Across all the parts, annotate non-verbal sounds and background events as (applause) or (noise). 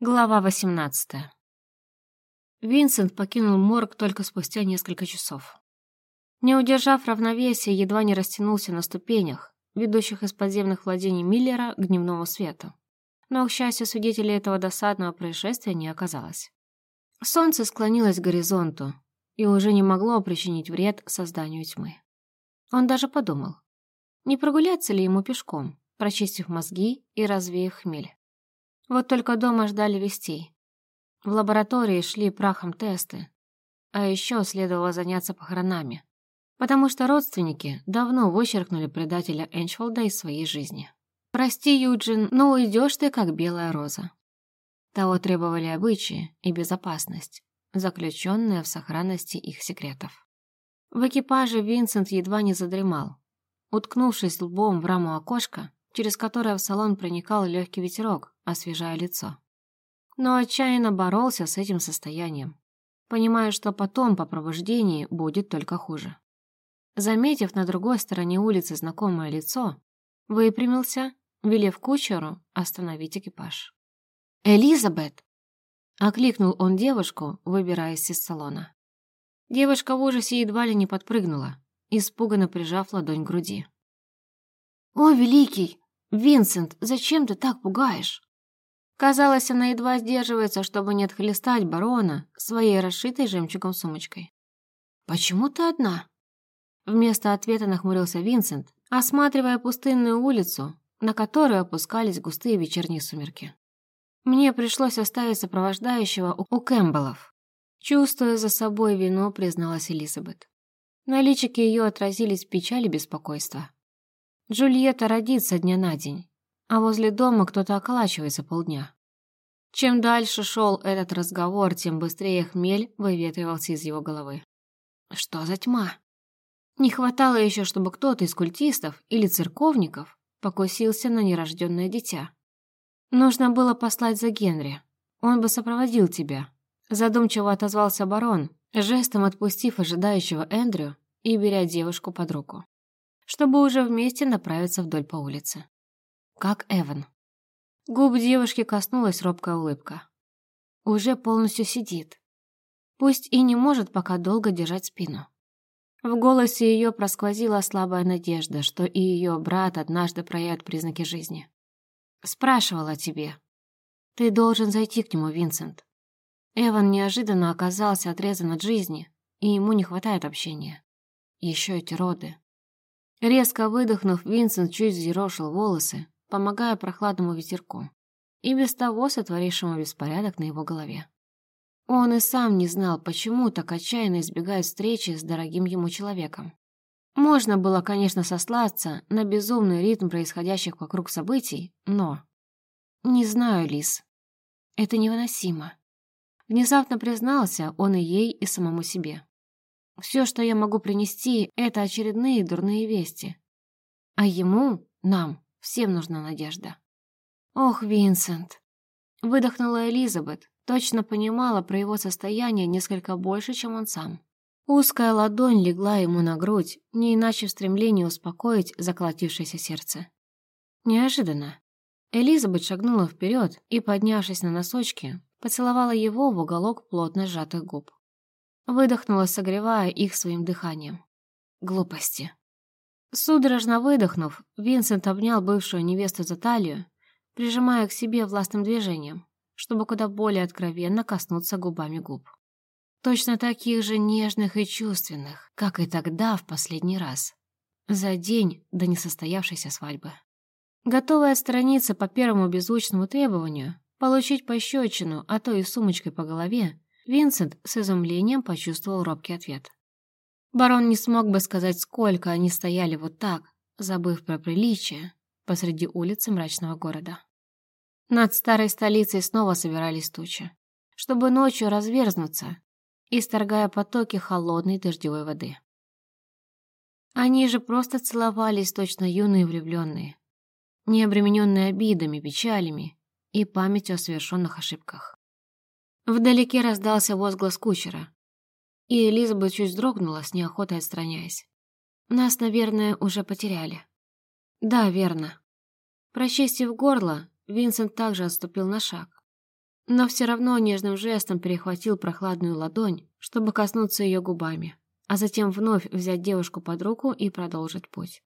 Глава 18. Винсент покинул морг только спустя несколько часов. Не удержав равновесия, едва не растянулся на ступенях, ведущих из подземных владений Миллера к дневному свету. Но, к счастью, свидетелей этого досадного происшествия не оказалось. Солнце склонилось к горизонту и уже не могло причинить вред созданию тьмы. Он даже подумал, не прогуляться ли ему пешком, прочистив мозги и развеяв хмель. Вот только дома ждали вестей. В лаборатории шли прахом тесты. А еще следовало заняться похоронами. Потому что родственники давно вычеркнули предателя Энчфолда из своей жизни. «Прости, Юджин, но уйдешь ты, как белая роза». Того требовали обычаи и безопасность, заключенная в сохранности их секретов. В экипаже Винсент едва не задремал. Уткнувшись лбом в раму окошка, через которое в салон проникал легкий ветерок, освежая лицо. Но отчаянно боролся с этим состоянием, понимая, что потом по пробуждении будет только хуже. Заметив на другой стороне улицы знакомое лицо, выпрямился, велев кучеру остановить экипаж. «Элизабет!» — окликнул он девушку, выбираясь из салона. Девушка в ужасе едва ли не подпрыгнула, испуганно прижав ладонь к груди. «О, великий! «Винсент, зачем ты так пугаешь?» Казалось, она едва сдерживается, чтобы не отхлестать барона своей расшитой жемчугом сумочкой. «Почему ты одна?» Вместо ответа нахмурился Винсент, осматривая пустынную улицу, на которую опускались густые вечерние сумерки. «Мне пришлось оставить сопровождающего у Кэмпбеллов». Чувствуя за собой вину, призналась Элизабет. На личике ее отразились печаль и беспокойство. Джульетта родится дня на день, а возле дома кто-то околачивается полдня. Чем дальше шел этот разговор, тем быстрее хмель выветривался из его головы. Что за тьма? Не хватало еще, чтобы кто-то из культистов или церковников покусился на нерожденное дитя. Нужно было послать за Генри. Он бы сопроводил тебя. Задумчиво отозвался барон, жестом отпустив ожидающего Эндрю и беря девушку под руку чтобы уже вместе направиться вдоль по улице. Как Эван. Губ девушки коснулась робкая улыбка. Уже полностью сидит. Пусть и не может пока долго держать спину. В голосе ее просквозила слабая надежда, что и ее брат однажды проявит признаки жизни. «Спрашивала тебе. Ты должен зайти к нему, Винсент. Эван неожиданно оказался отрезан от жизни, и ему не хватает общения. Еще эти роды. Резко выдохнув, Винсент чуть взъерошил волосы, помогая прохладному ветерку, и без того сотворившему беспорядок на его голове. Он и сам не знал, почему так отчаянно избегает встречи с дорогим ему человеком. Можно было, конечно, сослаться на безумный ритм происходящих вокруг событий, но... Не знаю, Лис. Это невыносимо. Внезапно признался он и ей, и самому себе. Все, что я могу принести, это очередные дурные вести. А ему, нам, всем нужна надежда. Ох, Винсент. Выдохнула Элизабет, точно понимала про его состояние несколько больше, чем он сам. Узкая ладонь легла ему на грудь, не иначе в стремлении успокоить заколотившееся сердце. Неожиданно. Элизабет шагнула вперед и, поднявшись на носочки, поцеловала его в уголок плотно сжатых губ. Выдохнула, согревая их своим дыханием. Глупости. Судорожно выдохнув, Винсент обнял бывшую невесту за талию, прижимая к себе властным движением, чтобы куда более откровенно коснуться губами губ. Точно таких же нежных и чувственных, как и тогда в последний раз. За день до несостоявшейся свадьбы. Готовая отстраниться по первому беззвучному требованию, получить пощечину, а то и сумочкой по голове, Винсент с изумлением почувствовал робкий ответ. Барон не смог бы сказать, сколько они стояли вот так, забыв про приличие, посреди улицы мрачного города. Над старой столицей снова собирались тучи, чтобы ночью разверзнуться, исторгая потоки холодной дождевой воды. Они же просто целовались точно юные влюбленные, не обремененные обидами, печалями и памятью о совершенных ошибках. Вдалеке раздался возглас кучера, и Элизабет чуть вздрогнула, с неохотой отстраняясь. Нас, наверное, уже потеряли. Да, верно. Прочистив горло, Винсент также отступил на шаг. но все равно нежным жестом перехватил прохладную ладонь, чтобы коснуться ее губами, а затем вновь взять девушку под руку и продолжить путь.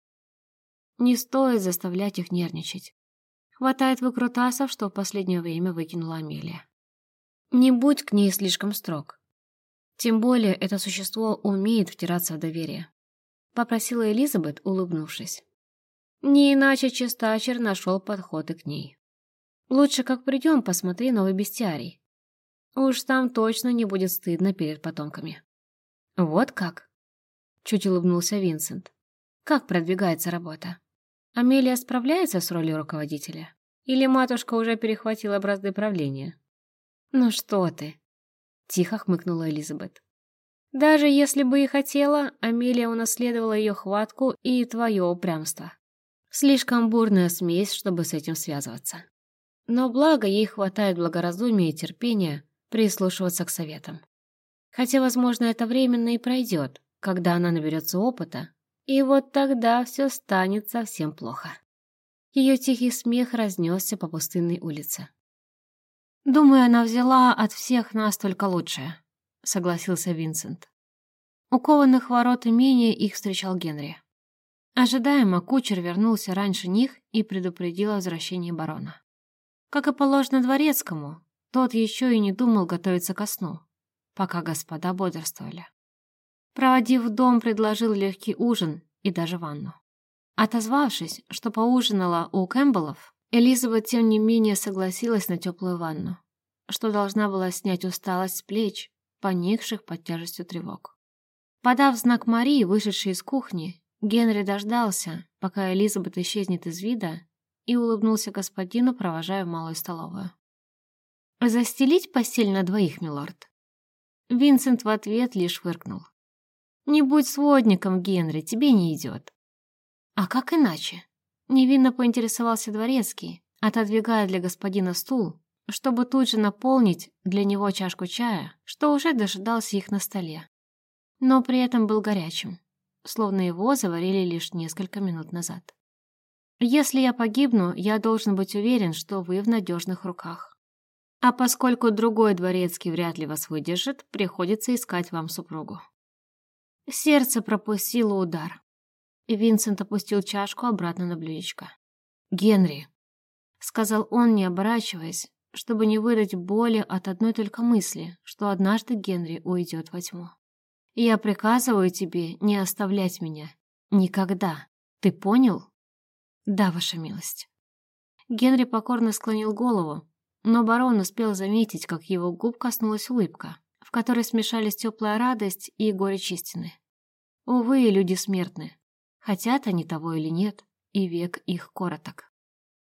Не стоит заставлять их нервничать. Хватает выкрутасов, что в последнее время выкинула Амелия. Не будь к ней слишком строг. Тем более это существо умеет втираться в доверие. Попросила Элизабет, улыбнувшись. Не иначе Чистачер нашел подход и к ней. Лучше как придем, посмотри новый бестиарий. Уж там точно не будет стыдно перед потомками. Вот как? Чуть улыбнулся Винсент. Как продвигается работа? Амелия справляется с ролью руководителя? Или матушка уже перехватила бразды правления? Ну что ты? Тихо хмыкнула Элизабет. Даже если бы и хотела, Амелия унаследовала ее хватку и твое упрямство. Слишком бурная смесь, чтобы с этим связываться. Но благо ей хватает благоразумия и терпения прислушиваться к советам. Хотя, возможно, это временно и пройдет, когда она наберется опыта, и вот тогда все станет совсем плохо. Ее тихий смех разнесся по пустынной улице. «Думаю, она взяла от всех нас только лучшее», — согласился Винсент. У кованых ворот имения их встречал Генри. Ожидаемо кучер вернулся раньше них и предупредил о возвращении барона. Как и положено дворецкому, тот еще и не думал готовиться ко сну, пока господа бодрствовали. Проводив в дом, предложил легкий ужин и даже ванну. Отозвавшись, что поужинала у Кэмпбеллов, Элизабет тем не менее согласилась на теплую ванну, что должна была снять усталость с плеч, поникших под тяжестью тревог. Подав знак Марии, вышедшей из кухни, Генри дождался, пока Элизабет исчезнет из вида, и улыбнулся господину, провожая в малую столовую. «Застелить постель на двоих, милорд?» Винсент в ответ лишь фыркнул. «Не будь сводником, Генри, тебе не идет». «А как иначе?» Невинно поинтересовался дворецкий, отодвигая для господина стул, чтобы тут же наполнить для него чашку чая, что уже дожидался их на столе. Но при этом был горячим, словно его заварили лишь несколько минут назад. Если я погибну, я должен быть уверен, что вы в надежных руках. А поскольку другой дворецкий вряд ли вас выдержит, приходится искать вам супругу. Сердце пропустило удар. Винсент опустил чашку обратно на блюдечко. «Генри», — сказал он, не оборачиваясь, чтобы не выдать боли от одной только мысли, что однажды Генри уйдет во тьму. «Я приказываю тебе не оставлять меня. Никогда. Ты понял?» «Да, ваша милость». Генри покорно склонил голову, но барон успел заметить, как его губ коснулась улыбка, в которой смешались теплая радость и горечь истины. Увы, люди смертны. Хотят они того или нет, и век их короток.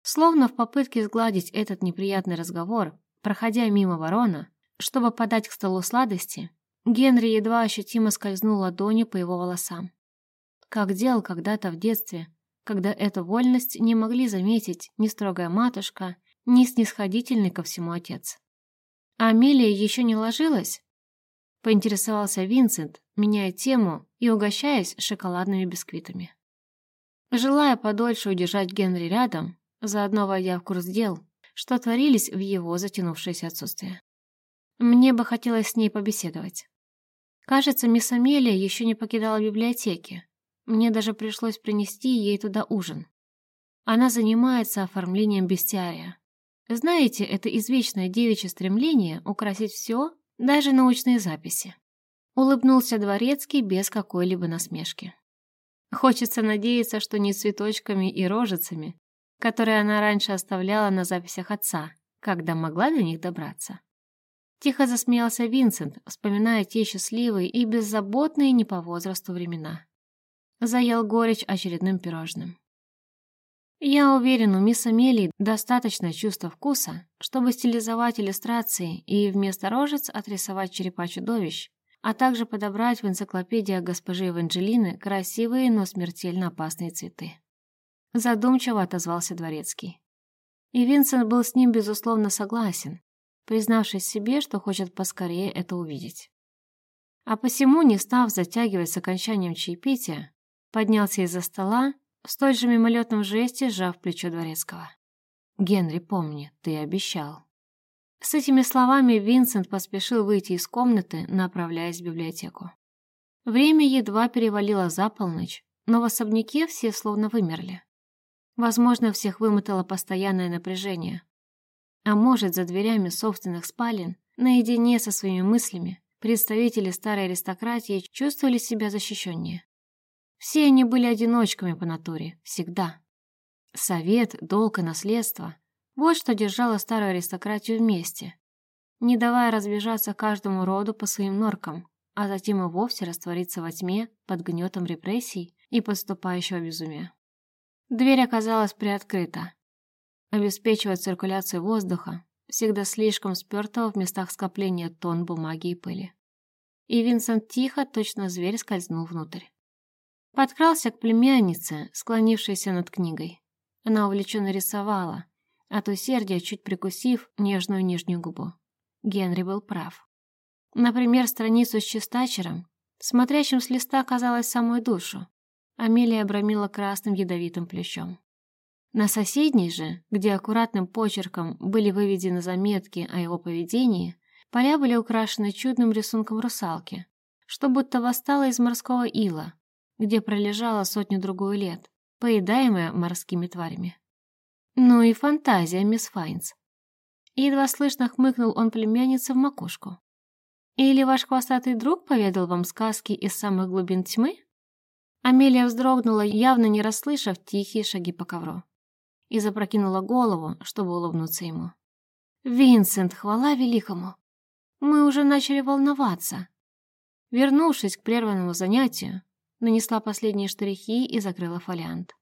Словно в попытке сгладить этот неприятный разговор, проходя мимо ворона, чтобы подать к столу сладости, Генри едва ощутимо скользнул ладонью по его волосам. Как делал когда-то в детстве, когда эту вольность не могли заметить ни строгая матушка, ни снисходительный ко всему отец. Амелия еще не ложилась? Поинтересовался Винсент, меняя тему и угощаясь шоколадными бисквитами. Желая подольше удержать Генри рядом, заодно войдя в курс дел, что творились в его затянувшееся отсутствие. Мне бы хотелось с ней побеседовать. Кажется, мисс Амелия еще не покидала библиотеки, мне даже пришлось принести ей туда ужин. Она занимается оформлением бестиария. Знаете, это извечное девичье стремление украсить все, даже научные записи. Улыбнулся Дворецкий без какой-либо насмешки. Хочется надеяться, что не цветочками и рожицами, которые она раньше оставляла на записях отца, когда могла до них добраться. Тихо засмеялся Винсент, вспоминая те счастливые и беззаботные не по возрасту времена. Заел горечь очередным пирожным. Я уверен, у мисс Амелии достаточно чувства вкуса, чтобы стилизовать иллюстрации и вместо рожец отрисовать черепа чудовищ, а также подобрать в энциклопедиях госпожи Эванжелины красивые, но смертельно опасные цветы. Задумчиво отозвался Дворецкий. И Винсент был с ним, безусловно, согласен, признавшись себе, что хочет поскорее это увидеть. А посему, не став затягивать с окончанием чаепития, поднялся из-за стола, в столь же мимолетном жесте сжав плечо Дворецкого. «Генри, помни, ты обещал». С этими словами Винсент поспешил выйти из комнаты, направляясь в библиотеку. Время едва перевалило за полночь, но в особняке все словно вымерли. Возможно, всех вымотало постоянное напряжение. А может, за дверями собственных спален, наедине со своими мыслями, представители старой аристократии чувствовали себя защищеннее. Все они были одиночками по натуре, всегда. Совет, долг и наследство – вот что держало старую аристократию вместе, не давая разбежаться каждому роду по своим норкам, а затем и вовсе раствориться во тьме под гнетом репрессий и подступающего безумия. Дверь оказалась приоткрыта. Обеспечивая циркуляцию воздуха, всегда слишком спертого в местах скопления тон бумаги и пыли. И Винсент тихо, точно зверь, скользнул внутрь. Подкрался к племяннице, склонившейся над книгой. Она увлеченно рисовала, от усердия чуть прикусив нежную нижнюю губу. Генри был прав. Например, страницу с чистачером, смотрящим с листа, казалось, самую душу. Амелия обрамила красным ядовитым плющом. На соседней же, где аккуратным почерком были выведены заметки о его поведении, поля были украшены чудным рисунком русалки, что будто восстала из морского ила, где пролежала сотню-другую лет, поедаемая морскими тварями. Ну и фантазия, мисс Файнс. Едва слышно хмыкнул он племяннице в макушку. «Или ваш хвостатый друг поведал вам сказки из самых глубин тьмы?» Амелия вздрогнула, явно не расслышав тихие шаги по ковру, и запрокинула голову, чтобы улыбнуться ему. «Винсент, хвала великому! Мы уже начали волноваться!» Вернувшись к прерванному занятию, нанесла последние штрихи и закрыла фолиант.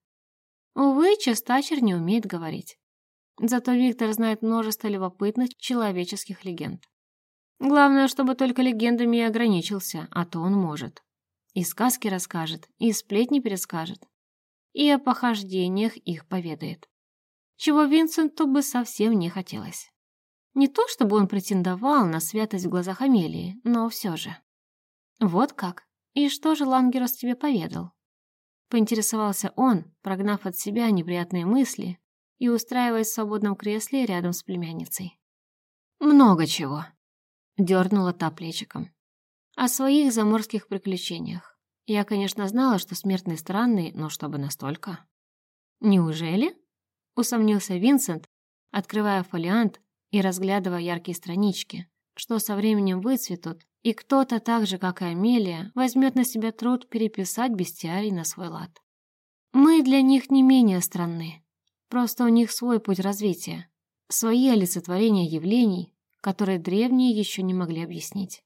Увы, Честачер не умеет говорить. Зато Виктор знает множество любопытных человеческих легенд. Главное, чтобы только легендами и ограничился, а то он может. И сказки расскажет, и сплетни перескажет, и о похождениях их поведает. Чего Винсенту бы совсем не хотелось. Не то, чтобы он претендовал на святость в глазах Амелии, но все же. Вот как. «И что же Лангерос тебе поведал?» Поинтересовался он, прогнав от себя неприятные мысли и устраиваясь в свободном кресле рядом с племянницей. «Много чего», — дернула та плечиком. «О своих заморских приключениях. Я, конечно, знала, что смертные странные, но чтобы настолько...» «Неужели?» — усомнился Винсент, открывая фолиант и разглядывая яркие странички, что со временем выцветут и кто-то так же, как и Амелия, возьмет на себя труд переписать бестиарий на свой лад. Мы для них не менее странны. Просто у них свой путь развития, свои олицетворения явлений, которые древние еще не могли объяснить.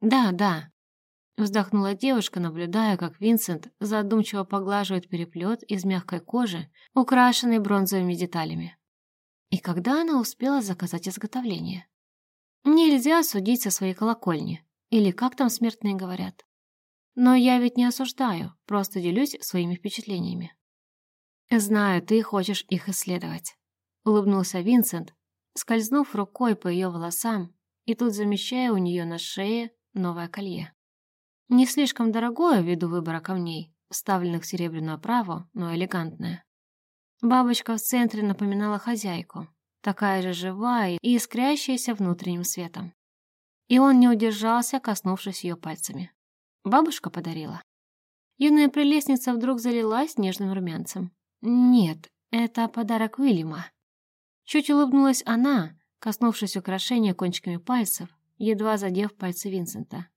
«Да, да», — вздохнула девушка, наблюдая, как Винсент задумчиво поглаживает переплет из мягкой кожи, украшенный бронзовыми деталями. И когда она успела заказать изготовление? Нельзя судить со своей колокольни, или как там смертные говорят. Но я ведь не осуждаю, просто делюсь своими впечатлениями. «Знаю, ты хочешь их исследовать», — улыбнулся Винсент, скользнув рукой по ее волосам и тут замечая у нее на шее новое колье. Не слишком дорогое ввиду выбора камней, вставленных в серебряную оправу, но элегантное. Бабочка в центре напоминала хозяйку, такая же живая и искрящаяся внутренним светом. И он не удержался, коснувшись ее пальцами. Бабушка подарила. Юная прелестница вдруг залилась нежным румянцем. «Нет, это подарок Уильяма». Чуть улыбнулась она, коснувшись украшения кончиками пальцев, едва задев пальцы Винсента.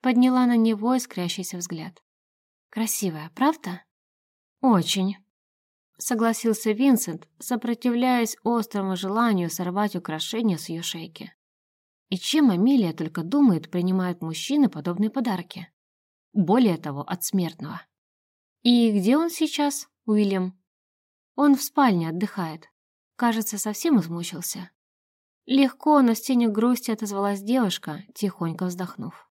Подняла на него искрящийся взгляд. «Красивая, правда?» «Очень», согласился Винсент, сопротивляясь острому желанию сорвать украшения с ее шейки. И чем Амелия только думает, принимают мужчины подобные подарки? Более того, от смертного. И где он сейчас, Уильям? Он в спальне отдыхает. Кажется, совсем измучился. Легко, но с тенью грусти отозвалась девушка, тихонько вздохнув.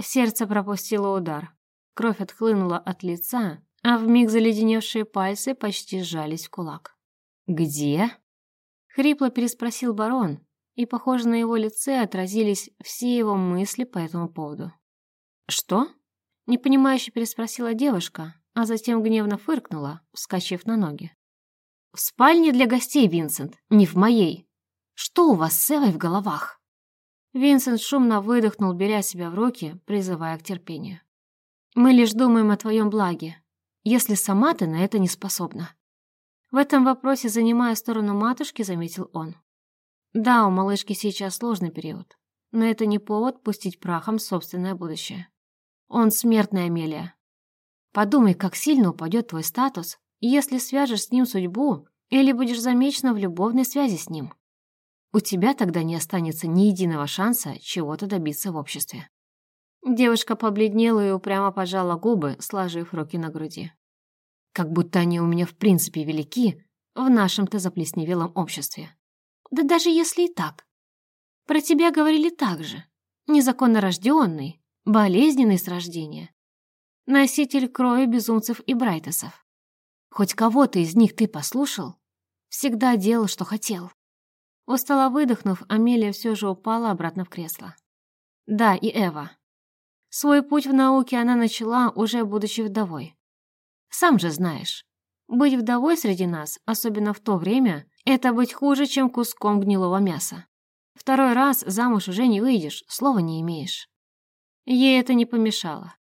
Сердце пропустило удар. Кровь отхлынула от лица, а вмиг заледеневшие пальцы почти сжались в кулак. «Где?» — хрипло переспросил барон, и, похоже, на его лице отразились все его мысли по этому поводу. «Что?» — непонимающе переспросила девушка, а затем гневно фыркнула, вскочив на ноги. «В спальне для гостей, Винсент, не в моей. Что у вас с Эвой в головах?» Винсент шумно выдохнул, беря себя в руки, призывая к терпению. «Мы лишь думаем о твоем благе, если сама ты на это не способна». В этом вопросе, занимая сторону матушки, заметил он. «Да, у малышки сейчас сложный период, но это не повод пустить прахом собственное будущее. Он смертная Амелия. Подумай, как сильно упадет твой статус, если свяжешь с ним судьбу или будешь замечена в любовной связи с ним. У тебя тогда не останется ни единого шанса чего-то добиться в обществе». Девушка побледнела и упрямо пожала губы, сложив руки на груди. «Как будто они у меня в принципе велики в нашем-то заплесневелом обществе. Да даже если и так. Про тебя говорили так же. Незаконно рожденный, болезненный с рождения. Носитель крови безумцев и брайтесов. Хоть кого-то из них ты послушал? Всегда делал, что хотел. Устало выдохнув, Амелия все же упала обратно в кресло. Да, и Эва. Свой путь в науке она начала, уже будучи вдовой. Сам же знаешь, быть вдовой среди нас, особенно в то время, это быть хуже, чем куском гнилого мяса. Второй раз замуж уже не выйдешь, слова не имеешь. Ей это не помешало.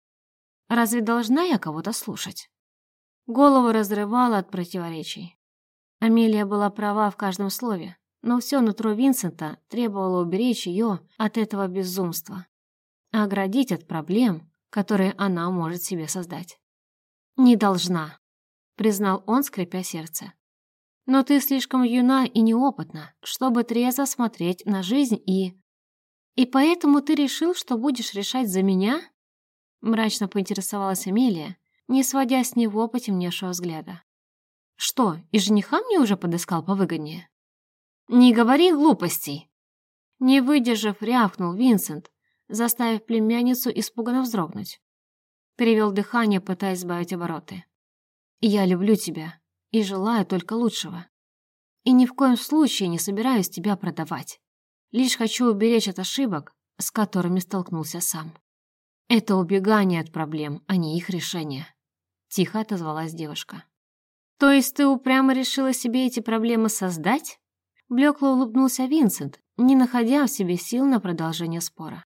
Разве должна я кого-то слушать? Голову разрывала от противоречий. Амелия была права в каждом слове, но все нутро Винсента требовало уберечь ее от этого безумства, оградить от проблем, которые она может себе создать. «Не должна», — признал он, скрипя сердце. «Но ты слишком юна и неопытна, чтобы трезво смотреть на жизнь и...» «И поэтому ты решил, что будешь решать за меня?» Мрачно поинтересовалась Амелия, не сводя с него потемневшего взгляда. «Что, и жениха мне уже подыскал повыгоднее?» «Не говори глупостей!» Не выдержав, рявкнул Винсент, заставив племянницу испуганно вздрогнуть. Перевел дыхание, пытаясь сбавить обороты. «Я люблю тебя и желаю только лучшего. И ни в коем случае не собираюсь тебя продавать. Лишь хочу уберечь от ошибок, с которыми столкнулся сам. Это убегание от проблем, а не их решение», — тихо отозвалась девушка. «То есть ты упрямо решила себе эти проблемы создать?» Блекло улыбнулся Винсент, не находя в себе сил на продолжение спора.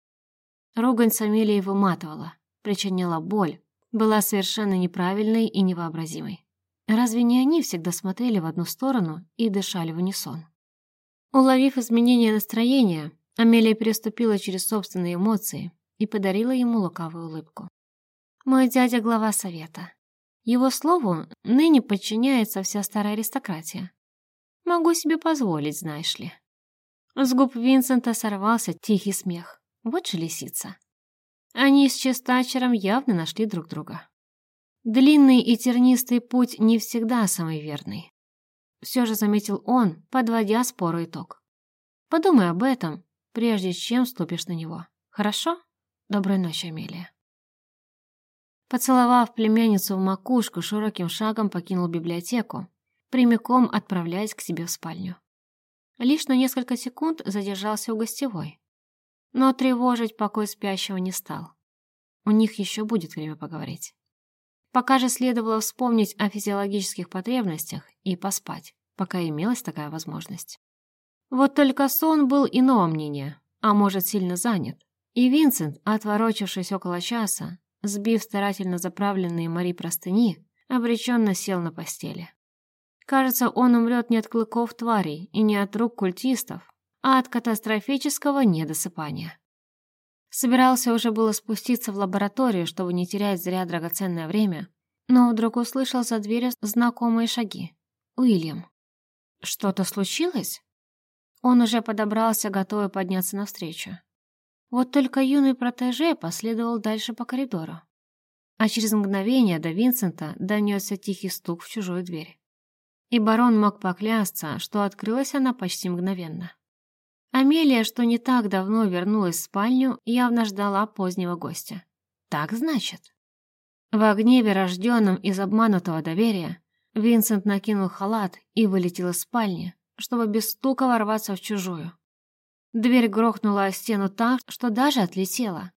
Ругань с Амелией выматывала, причиняла боль, была совершенно неправильной и невообразимой. Разве не они всегда смотрели в одну сторону и дышали в унисон? Уловив изменение настроения, Амелия переступила через собственные эмоции и подарила ему лукавую улыбку. «Мой дядя — глава совета. Его слову ныне подчиняется вся старая аристократия. Могу себе позволить, знаешь ли». С губ Винсента сорвался тихий смех. Вот же лисица. Они с Честачером явно нашли друг друга. Длинный и тернистый путь не всегда самый верный. Все же заметил он, подводя спору итог. Подумай об этом, прежде чем ступишь на него. Хорошо? Доброй ночи, Амелия. Поцеловав племянницу в макушку, широким шагом покинул библиотеку, прямиком отправляясь к себе в спальню. Лишь на несколько секунд задержался у гостевой. Но тревожить покой спящего не стал. У них еще будет время поговорить. Пока же следовало вспомнить о физиологических потребностях и поспать, пока имелась такая возможность. Вот только сон был иного мнения, а может сильно занят. И Винсент, отворочившись около часа, сбив старательно заправленные Мари простыни, обреченно сел на постели. Кажется, он умрет не от клыков тварей и не от рук культистов, а от катастрофического недосыпания. Собирался уже было спуститься в лабораторию, чтобы не терять зря драгоценное время, но вдруг услышал за дверью знакомые шаги. Уильям. Что-то случилось? Он уже подобрался, готовый подняться навстречу. Вот только юный протеже последовал дальше по коридору. А через мгновение до Винсента донесся тихий стук в чужую дверь и барон мог поклясться, что открылась она почти мгновенно. Амелия, что не так давно вернулась в спальню, явно ждала позднего гостя. Так значит? В гневе, рожденном из обманутого доверия, Винсент накинул халат и вылетел из спальни, чтобы без стука ворваться в чужую. Дверь грохнула о стену так, что даже отлетела,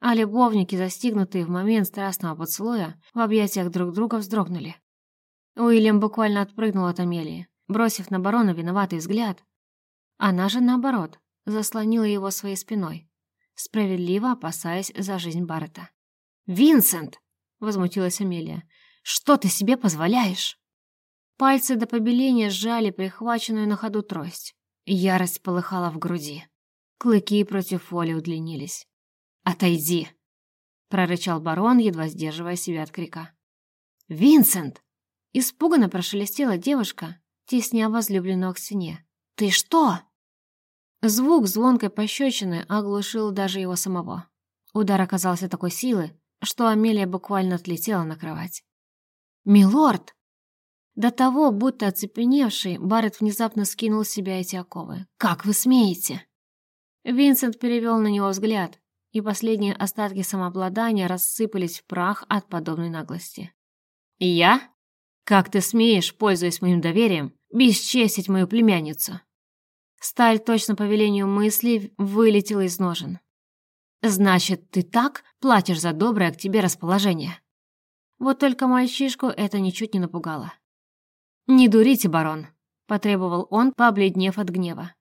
а любовники, застигнутые в момент страстного поцелуя, в объятиях друг друга вздрогнули. Уильям буквально отпрыгнул от Амелии, бросив на барона виноватый взгляд, Она же, наоборот, заслонила его своей спиной, справедливо опасаясь за жизнь Баррета. «Винсент!» — возмутилась Амелия. «Что ты себе позволяешь?» Пальцы до побеления сжали прихваченную на ходу трость. Ярость полыхала в груди. Клыки против воли удлинились. «Отойди!» — прорычал барон, едва сдерживая себя от крика. «Винсент!» — испуганно прошелестела девушка, тесня возлюбленного к стене. «Ты что?» Звук звонкой пощечины оглушил даже его самого. Удар оказался такой силы, что Амелия буквально отлетела на кровать. «Милорд!» До того, будто оцепеневший, Барретт внезапно скинул с себя эти оковы. «Как вы смеете?» Винсент перевел на него взгляд, и последние остатки самообладания рассыпались в прах от подобной наглости. «Я? Как ты смеешь, пользуясь моим доверием, бесчестить мою племянницу?» Сталь точно по велению мысли вылетела из ножен. «Значит, ты так платишь за доброе к тебе расположение?» Вот только мальчишку это ничуть не напугало. «Не дурите, барон», — потребовал он, побледнев от гнева.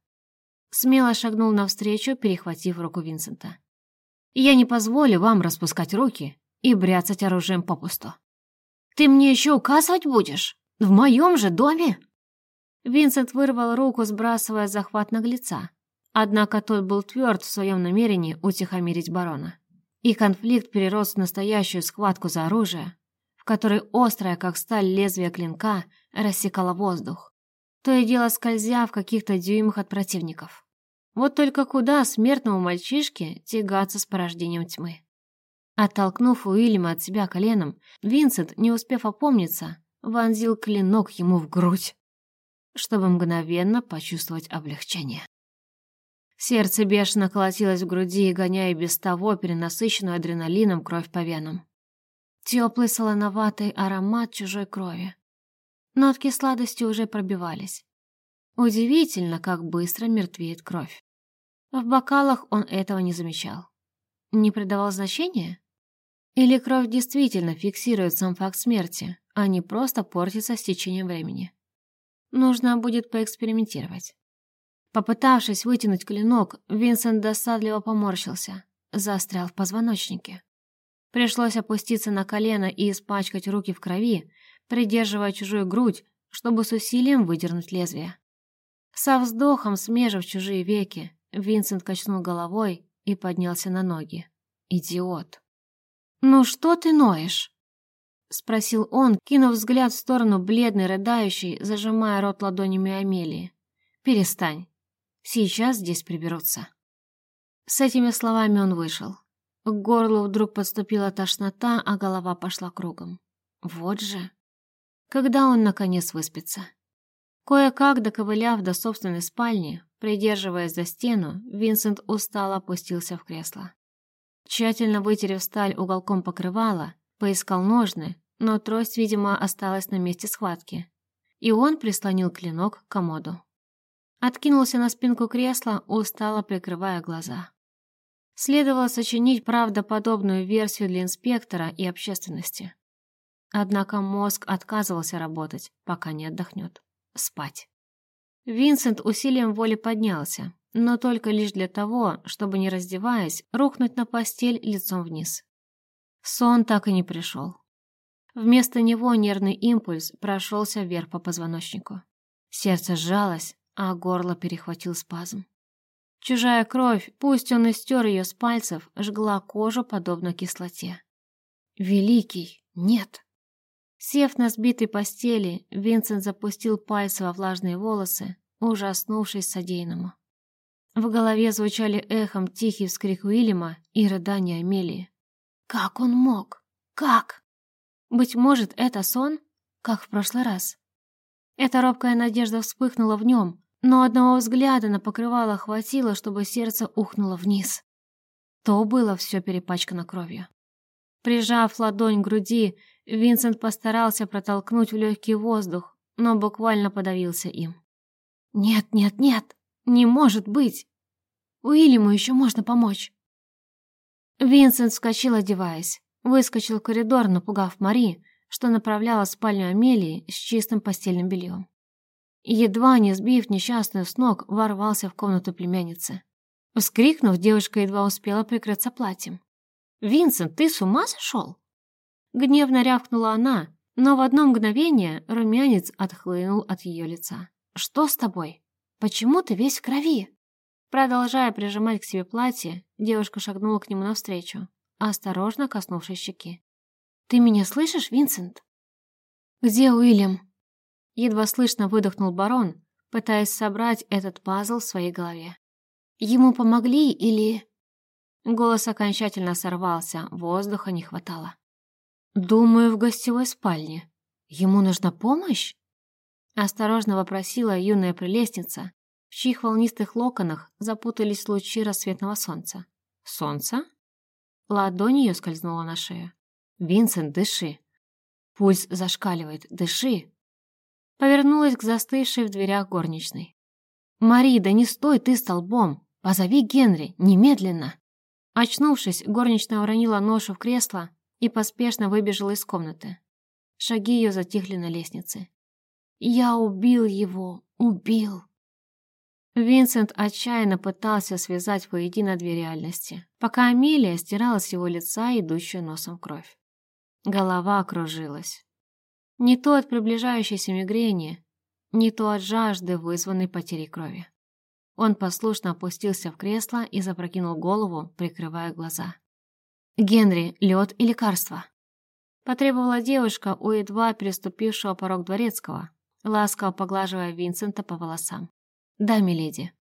Смело шагнул навстречу, перехватив руку Винсента. «Я не позволю вам распускать руки и бряцать оружием попусту». «Ты мне еще указывать будешь? В моем же доме?» Винсент вырвал руку, сбрасывая захват наглеца. Однако тот был тверд в своем намерении утихомирить барона. И конфликт перерос в настоящую схватку за оружие, в которой острая, как сталь, лезвие клинка рассекало воздух, то и дело скользя в каких-то дюймах от противников. Вот только куда смертному мальчишке тягаться с порождением тьмы? Оттолкнув Уильяма от себя коленом, Винсент, не успев опомниться, вонзил клинок ему в грудь чтобы мгновенно почувствовать облегчение. Сердце бешено колотилось в груди, гоняя без того перенасыщенную адреналином кровь по венам. Теплый солоноватый аромат чужой крови. Нотки сладости уже пробивались. Удивительно, как быстро мертвеет кровь. В бокалах он этого не замечал. Не придавал значения? Или кровь действительно фиксирует сам факт смерти, а не просто портится с течением времени? Нужно будет поэкспериментировать. Попытавшись вытянуть клинок, Винсент досадливо поморщился, застрял в позвоночнике. Пришлось опуститься на колено и испачкать руки в крови, придерживая чужую грудь, чтобы с усилием выдернуть лезвие. Со вздохом, смежив чужие веки, Винсент качнул головой и поднялся на ноги. «Идиот!» «Ну что ты ноешь?» — спросил он, кинув взгляд в сторону бледной, рыдающей, зажимая рот ладонями Амелии. «Перестань. Сейчас здесь приберутся». С этими словами он вышел. К горлу вдруг подступила тошнота, а голова пошла кругом. Вот же. Когда он, наконец, выспится? Кое-как, доковыляв до собственной спальни, придерживаясь за стену, Винсент устало опустился в кресло. Тщательно вытерев сталь уголком покрывала, Поискал ножны, но трость, видимо, осталась на месте схватки. И он прислонил клинок к комоду. Откинулся на спинку кресла, устало прикрывая глаза. Следовало сочинить правдоподобную версию для инспектора и общественности. Однако мозг отказывался работать, пока не отдохнет. Спать. Винсент усилием воли поднялся, но только лишь для того, чтобы, не раздеваясь, рухнуть на постель лицом вниз. Сон так и не пришел. Вместо него нервный импульс прошелся вверх по позвоночнику. Сердце сжалось, а горло перехватил спазм. Чужая кровь, пусть он и стер ее с пальцев, жгла кожу подобно кислоте. Великий, нет. Сев на сбитой постели, Винсент запустил пальцы во влажные волосы, ужаснувшись содеянному. В голове звучали эхом тихий вскрик Уильяма и рыдания Амелии. Как он мог? Как? Быть может, это сон, как в прошлый раз. Эта робкая надежда вспыхнула в нем, но одного взгляда на покрывало хватило, чтобы сердце ухнуло вниз. То было все перепачкано кровью. Прижав ладонь к груди, Винсент постарался протолкнуть в легкий воздух, но буквально подавился им. «Нет, нет, нет! Не может быть! Уильяму еще можно помочь!» Винсент вскочил, одеваясь. Выскочил в коридор, напугав Мари, что направляла в спальню Амелии с чистым постельным бельем. едва не сбив несчастную с ног, ворвался в комнату племянницы. Вскрикнув, девушка едва успела прикрыться платьем. «Винсент, ты с ума сошел?» Гневно рявкнула она, но в одно мгновение румянец отхлынул от ее лица. «Что с тобой? Почему ты весь в крови?» Продолжая прижимать к себе платье, девушка шагнула к нему навстречу, осторожно коснувшись щеки. «Ты меня слышишь, Винсент?» «Где Уильям?» Едва слышно выдохнул барон, пытаясь собрать этот пазл в своей голове. «Ему помогли или...» Голос окончательно сорвался, воздуха не хватало. «Думаю, в гостевой спальне. Ему нужна помощь?» Осторожно вопросила юная прелестница, в чьих волнистых локонах запутались лучи рассветного солнца. «Солнце?» Ладонь ее скользнула на шею. «Винсент, дыши!» Пульс зашкаливает. «Дыши!» Повернулась к застывшей в дверях горничной. «Мари, да не стой ты столбом! Позови Генри! Немедленно!» Очнувшись, горничная уронила ношу в кресло и поспешно выбежала из комнаты. Шаги ее затихли на лестнице. «Я убил его! Убил!» Винсент отчаянно пытался связать воедино две реальности, пока Амелия стирала с его лица идущую носом кровь. Голова окружилась. Не то от приближающейся мигрени, не то от жажды, вызванной потерей крови. Он послушно опустился в кресло и запрокинул голову, прикрывая глаза. «Генри, лед и лекарства!» Потребовала девушка у едва переступившего порог дворецкого, ласково поглаживая Винсента по волосам. «Да, миледи».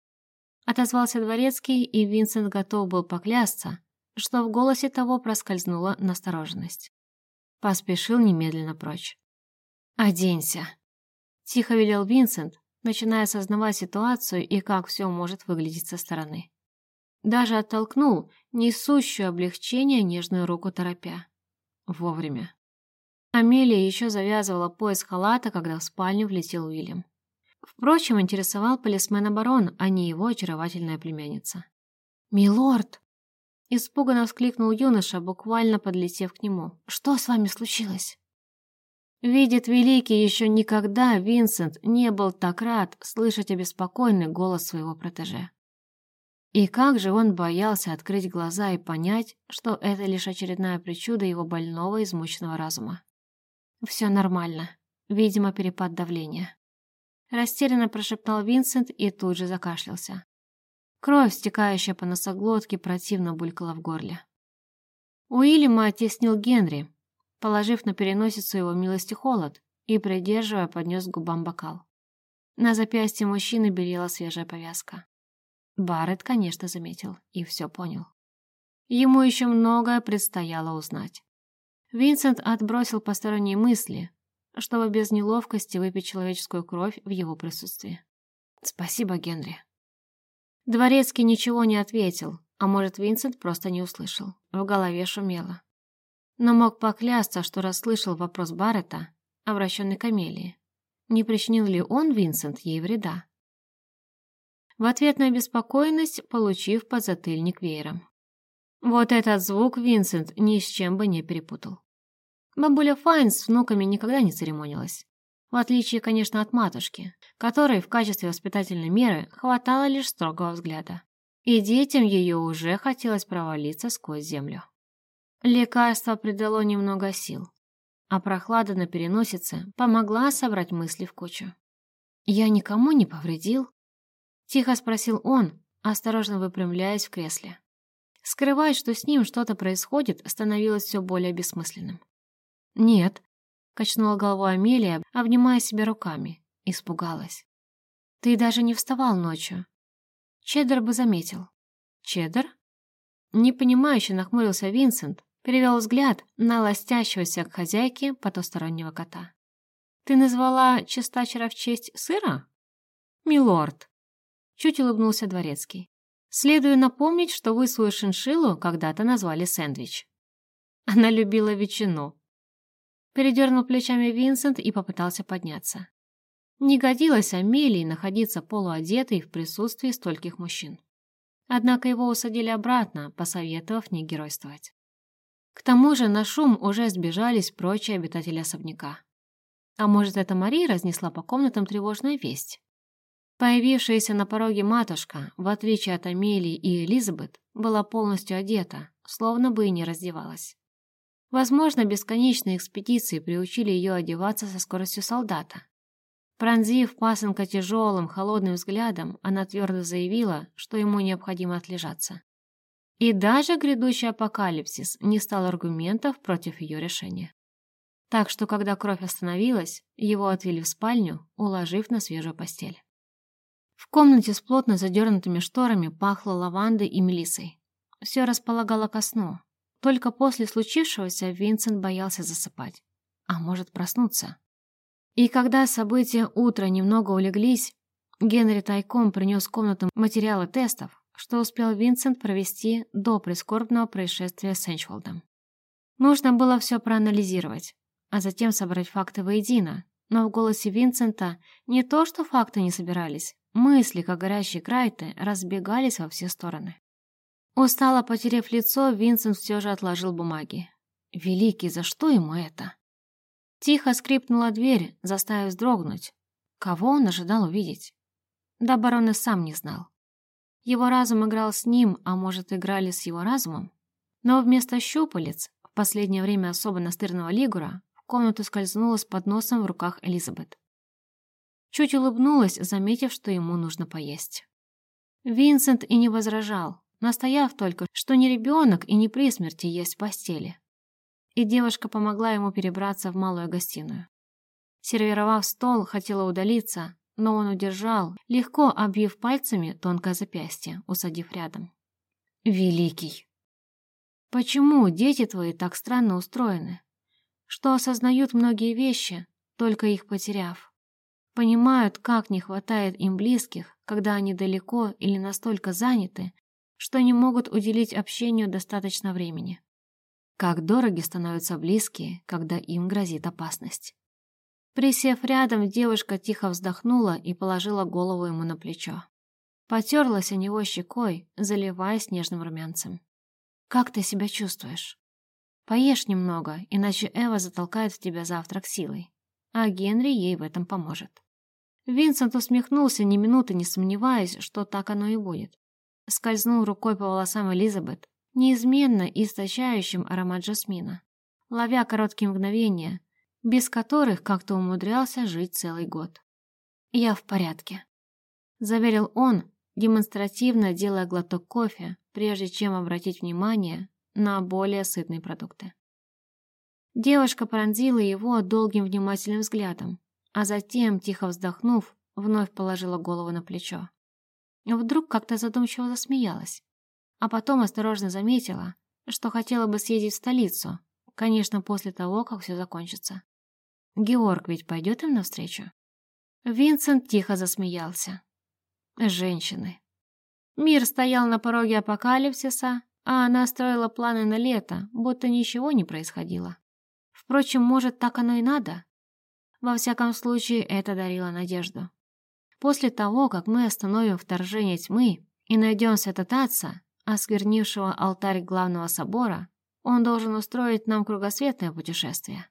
Отозвался дворецкий, и Винсент готов был поклясться, что в голосе того проскользнула настороженность. Поспешил немедленно прочь. «Оденься», — тихо велел Винсент, начиная осознавать ситуацию и как все может выглядеть со стороны. Даже оттолкнул несущую облегчение нежную руку торопя. Вовремя. Амелия еще завязывала пояс халата, когда в спальню влетел Уильям. Впрочем, интересовал полисмен оборон, а не его очаровательная племянница. «Милорд!» Испуганно вскликнул юноша, буквально подлетев к нему. «Что с вами случилось?» Видит Великий, еще никогда Винсент не был так рад слышать обеспокоенный голос своего протеже. И как же он боялся открыть глаза и понять, что это лишь очередная причуда его больного измученного разума. «Все нормально. Видимо, перепад давления». Растерянно прошептал Винсент и тут же закашлялся. Кровь, стекающая по носоглотке, противно булькала в горле. Уильяма оттеснил Генри, положив на переносицу его милости холод и, придерживая, поднес к губам бокал. На запястье мужчины белела свежая повязка. Барретт, конечно, заметил и все понял. Ему еще многое предстояло узнать. Винсент отбросил посторонние мысли, чтобы без неловкости выпить человеческую кровь в его присутствии. «Спасибо, Генри». Дворецкий ничего не ответил, а может, Винсент просто не услышал. В голове шумело. Но мог поклясться, что расслышал вопрос Баррета, обращенный к Амелии. Не причинил ли он, Винсент, ей вреда? В ответ на беспокойность, получив подзатыльник веером. Вот этот звук Винсент ни с чем бы не перепутал. Бабуля Файн с внуками никогда не церемонилась. В отличие, конечно, от матушки, которой в качестве воспитательной меры хватало лишь строгого взгляда. И детям ее уже хотелось провалиться сквозь землю. Лекарство придало немного сил, а прохлада на переносице помогла собрать мысли в кучу. «Я никому не повредил?» — тихо спросил он, осторожно выпрямляясь в кресле. Скрывать, что с ним что-то происходит, становилось все более бессмысленным. «Нет», — качнула головой Амелия, обнимая себя руками. Испугалась. «Ты даже не вставал ночью. Чеддер бы заметил». «Чеддер?» Непонимающе нахмурился Винсент, перевел взгляд на ластящегося к хозяйке потустороннего кота. «Ты назвала чистачера в честь сыра?» «Милорд», — чуть улыбнулся дворецкий. «Следую напомнить, что вы свою шиншиллу когда-то назвали сэндвич». Она любила ветчину, Передернул плечами Винсент и попытался подняться. Не годилось Амелии находиться полуодетой в присутствии стольких мужчин. Однако его усадили обратно, посоветовав не геройствовать. К тому же на шум уже сбежались прочие обитатели особняка. А может, это Мария разнесла по комнатам тревожную весть? Появившаяся на пороге матушка, в отличие от Амелии и Элизабет, была полностью одета, словно бы и не раздевалась. Возможно, бесконечные экспедиции приучили ее одеваться со скоростью солдата. Пронзив пасынка тяжелым, холодным взглядом, она твердо заявила, что ему необходимо отлежаться. И даже грядущий апокалипсис не стал аргументов против ее решения. Так что, когда кровь остановилась, его отвели в спальню, уложив на свежую постель. В комнате с плотно задернутыми шторами пахло лавандой и мелиссой. Все располагало ко сну. Только после случившегося Винсент боялся засыпать. А может проснуться. И когда события утра немного улеглись, Генри тайком принес комнату материалы тестов, что успел Винсент провести до прискорбного происшествия с Энчволдом. Нужно было все проанализировать, а затем собрать факты воедино, но в голосе Винсента не то, что факты не собирались, мысли, как горящие крайты, разбегались во все стороны. Устало потеряв лицо, Винсент все же отложил бумаги. Великий, за что ему это? Тихо скрипнула дверь, заставив вздрогнуть. Кого он ожидал увидеть? Да барон и сам не знал. Его разум играл с ним, а может, играли с его разумом? Но вместо щупалец, в последнее время особо настырного лигура, в комнату скользнула с подносом в руках Элизабет. Чуть улыбнулась, заметив, что ему нужно поесть. Винсент и не возражал, настояв только, что не ребенок и не при смерти есть в постели. И девушка помогла ему перебраться в малую гостиную. Сервировав стол, хотела удалиться, но он удержал, легко обвив пальцами тонкое запястье, усадив рядом. «Великий! Почему дети твои так странно устроены? что осознают многие вещи, только их потеряв. Понимают, как не хватает им близких, когда они далеко или настолько заняты, что не могут уделить общению достаточно времени. Как дороги становятся близкие, когда им грозит опасность. Присев рядом, девушка тихо вздохнула и положила голову ему на плечо. Потерлась о него щекой, заливаясь нежным румянцем. «Как ты себя чувствуешь?» Поешь немного, иначе Эва затолкает в тебя завтрак силой. А Генри ей в этом поможет. Винсент усмехнулся, ни минуты не сомневаясь, что так оно и будет. Скользнул рукой по волосам Элизабет, неизменно источающим аромат жасмина, ловя короткие мгновения, без которых как-то умудрялся жить целый год. «Я в порядке», — заверил он, демонстративно делая глоток кофе, прежде чем обратить внимание на более сытные продукты. Девушка пронзила его долгим внимательным взглядом, а затем, тихо вздохнув, вновь положила голову на плечо. Вдруг как-то задумчиво засмеялась, а потом осторожно заметила, что хотела бы съездить в столицу, конечно, после того, как все закончится. Георг ведь пойдет им навстречу? Винсент тихо засмеялся. Женщины. Мир стоял на пороге апокалипсиса, а она строила планы на лето, будто ничего не происходило. Впрочем, может, так оно и надо? Во всяком случае, это дарило надежду. После того, как мы остановим вторжение тьмы и найдем святотатца, осквернившего алтарь главного собора, он должен устроить нам кругосветное путешествие.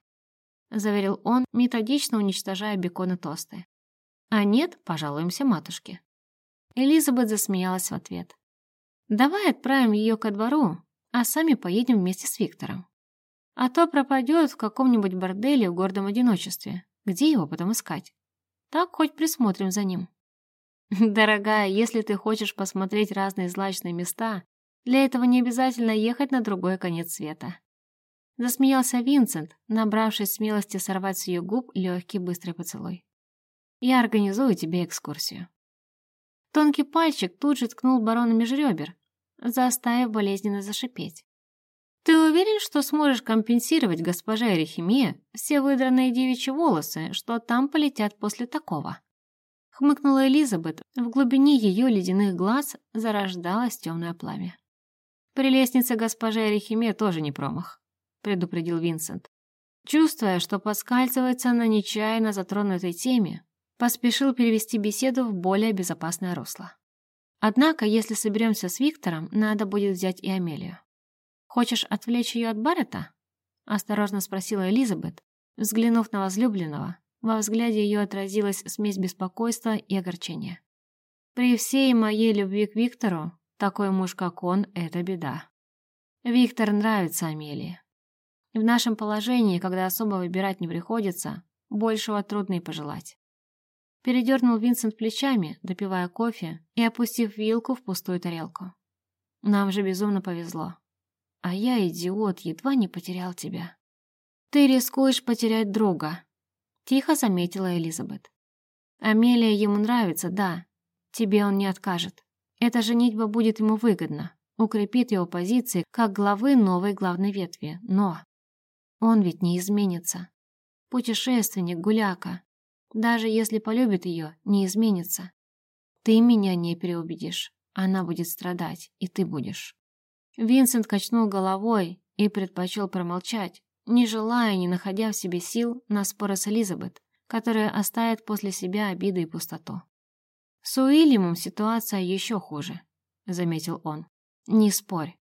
Заверил он, методично уничтожая бекон и тосты. А нет, пожалуемся матушке. Элизабет засмеялась в ответ. Давай отправим ее ко двору, а сами поедем вместе с Виктором. А то пропадет в каком-нибудь борделе в гордом одиночестве. Где его потом искать? Так хоть присмотрим за ним. (laughs) Дорогая, если ты хочешь посмотреть разные злачные места, для этого не обязательно ехать на другой конец света. Засмеялся Винсент, набравшись смелости сорвать с ее губ легкий быстрый поцелуй. Я организую тебе экскурсию. Тонкий пальчик тут же ткнул барона межребер, заставив болезненно зашипеть. «Ты уверен, что сможешь компенсировать госпоже Эрихимия все выдранные девичьи волосы, что там полетят после такого?» Хмыкнула Элизабет, в глубине ее ледяных глаз зарождалось темное пламя. «При лестнице госпожи Эрихиме тоже не промах», — предупредил Винсент. Чувствуя, что поскальзывается на нечаянно затронутой теме, поспешил перевести беседу в более безопасное русло. Однако, если соберемся с Виктором, надо будет взять и Амелию. «Хочешь отвлечь ее от Баррета?» — осторожно спросила Элизабет, взглянув на возлюбленного, Во взгляде ее отразилась смесь беспокойства и огорчения. При всей моей любви к Виктору, такой муж, как он, — это беда. Виктор нравится Амелии. В нашем положении, когда особо выбирать не приходится, большего трудно и пожелать. Передернул Винсент плечами, допивая кофе и опустив вилку в пустую тарелку. Нам же безумно повезло. А я, идиот, едва не потерял тебя. Ты рискуешь потерять друга, тихо заметила Элизабет. Амелия ему нравится, да. Тебе он не откажет. Эта женитьба будет ему выгодна, укрепит его позиции как главы новой главной ветви. Но он ведь не изменится. Путешественник, гуляка. Даже если полюбит ее, не изменится. Ты меня не переубедишь. Она будет страдать, и ты будешь. Винсент качнул головой и предпочел промолчать, не желая, не находя в себе сил на споры с Элизабет, которая оставит после себя обиды и пустоту. «С Уильямом ситуация еще хуже», — заметил он. «Не спорь.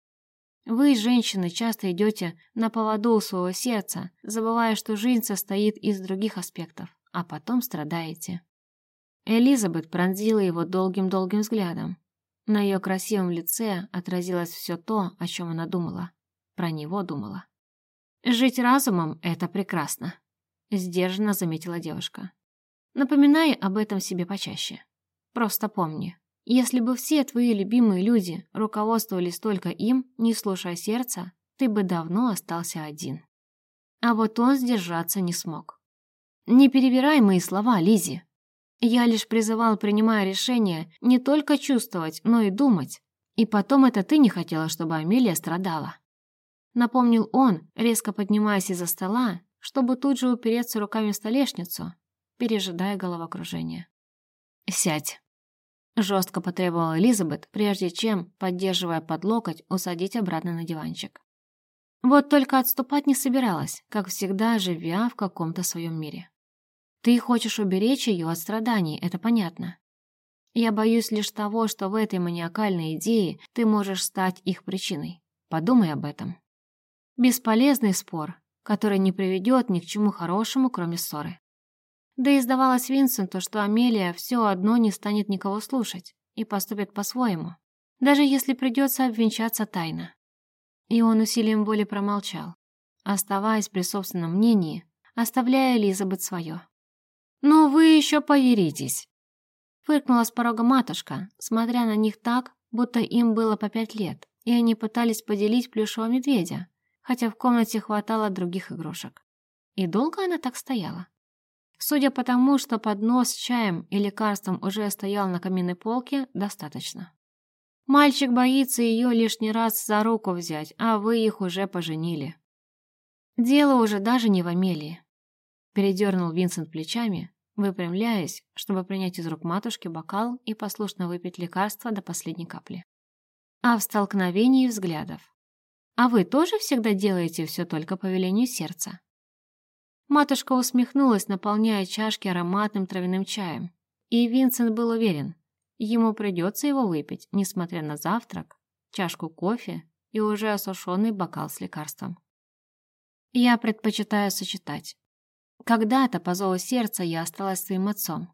Вы, женщины, часто идете на поводу у своего сердца, забывая, что жизнь состоит из других аспектов, а потом страдаете». Элизабет пронзила его долгим-долгим взглядом. На ее красивом лице отразилось все то, о чем она думала. Про него думала. «Жить разумом — это прекрасно», — сдержанно заметила девушка. «Напоминай об этом себе почаще. Просто помни, если бы все твои любимые люди руководствовались только им, не слушая сердца, ты бы давно остался один. А вот он сдержаться не смог. Не перебирай мои слова, Лизи. Я лишь призывал, принимая решение, не только чувствовать, но и думать. И потом это ты не хотела, чтобы Амелия страдала. Напомнил он, резко поднимаясь из-за стола, чтобы тут же упереться руками в столешницу, пережидая головокружение. «Сядь!» Жестко потребовала Элизабет, прежде чем, поддерживая под локоть, усадить обратно на диванчик. Вот только отступать не собиралась, как всегда, живя в каком-то своем мире. Ты хочешь уберечь ее от страданий, это понятно. Я боюсь лишь того, что в этой маниакальной идее ты можешь стать их причиной. Подумай об этом. Бесполезный спор, который не приведет ни к чему хорошему, кроме ссоры. Да и сдавалось Винсенту, что Амелия все одно не станет никого слушать и поступит по-своему, даже если придется обвенчаться тайно. И он усилием воли промолчал, оставаясь при собственном мнении, оставляя Элизабет свое. «Ну вы еще поверитесь!» Фыркнула с порога матушка, смотря на них так, будто им было по пять лет, и они пытались поделить плюшевого медведя, хотя в комнате хватало других игрушек. И долго она так стояла? Судя по тому, что поднос с чаем и лекарством уже стоял на каминной полке, достаточно. Мальчик боится ее лишний раз за руку взять, а вы их уже поженили. Дело уже даже не в Амелии. Передернул Винсент плечами, выпрямляясь, чтобы принять из рук матушки бокал и послушно выпить лекарство до последней капли. А в столкновении взглядов. А вы тоже всегда делаете все только по велению сердца? Матушка усмехнулась, наполняя чашки ароматным травяным чаем. И Винсент был уверен, ему придется его выпить, несмотря на завтрак, чашку кофе и уже осушенный бокал с лекарством. Я предпочитаю сочетать. Когда-то по зову сердца я осталась своим отцом.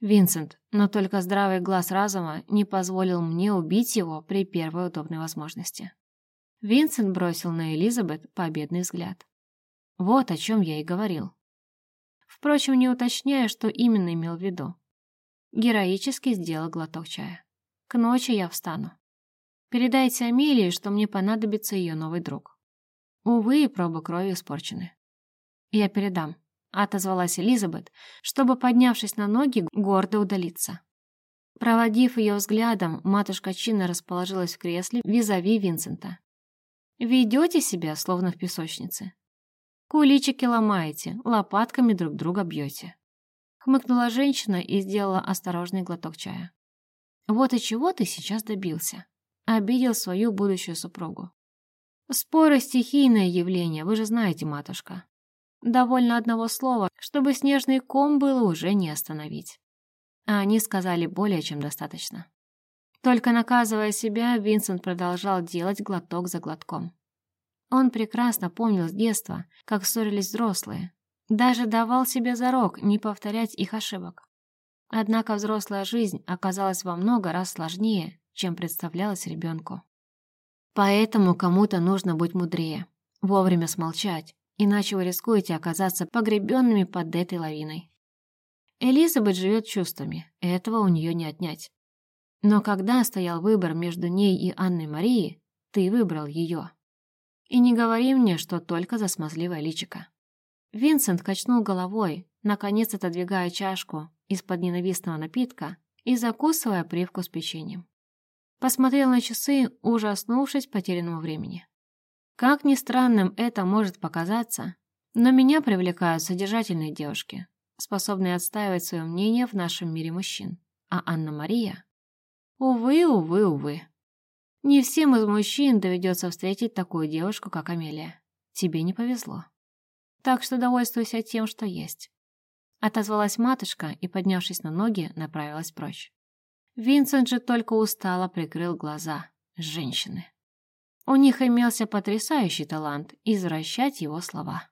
Винсент, но только здравый глаз разума не позволил мне убить его при первой удобной возможности. Винсент бросил на Элизабет победный взгляд. Вот о чем я и говорил. Впрочем, не уточняя, что именно имел в виду. Героически сделал глоток чая. К ночи я встану. Передайте Амелии, что мне понадобится ее новый друг. Увы, пробы крови испорчены. Я передам, отозвалась Элизабет, чтобы, поднявшись на ноги, гордо удалиться. Проводив ее взглядом, матушка чинно расположилась в кресле визави Винсента. «Ведете себя, словно в песочнице. Куличики ломаете, лопатками друг друга бьете. Хмыкнула женщина и сделала осторожный глоток чая. Вот и чего ты сейчас добился. Обидел свою будущую супругу. Споры — стихийное явление, вы же знаете, матушка. Довольно одного слова, чтобы снежный ком было уже не остановить. А они сказали более чем достаточно. Только наказывая себя, Винсент продолжал делать глоток за глотком. Он прекрасно помнил с детства, как ссорились взрослые. Даже давал себе зарок не повторять их ошибок. Однако взрослая жизнь оказалась во много раз сложнее, чем представлялась ребенку. Поэтому кому-то нужно быть мудрее, вовремя смолчать, иначе вы рискуете оказаться погребенными под этой лавиной. Элизабет живет чувствами, этого у нее не отнять. Но когда стоял выбор между ней и Анной Марией, ты выбрал ее. И не говори мне, что только за смазливое личико. Винсент качнул головой, наконец отодвигая чашку из-под ненавистного напитка и закусывая привкус печеньем. Посмотрел на часы, ужаснувшись потерянному времени. Как ни странным это может показаться, но меня привлекают содержательные девушки, способные отстаивать свое мнение в нашем мире мужчин. А Анна-Мария? Увы, увы, увы. Не всем из мужчин доведется встретить такую девушку, как Амелия. Тебе не повезло. Так что довольствуйся тем, что есть. Отозвалась матушка и, поднявшись на ноги, направилась прочь. Винсент же только устало прикрыл глаза. Женщины. У них имелся потрясающий талант извращать его слова.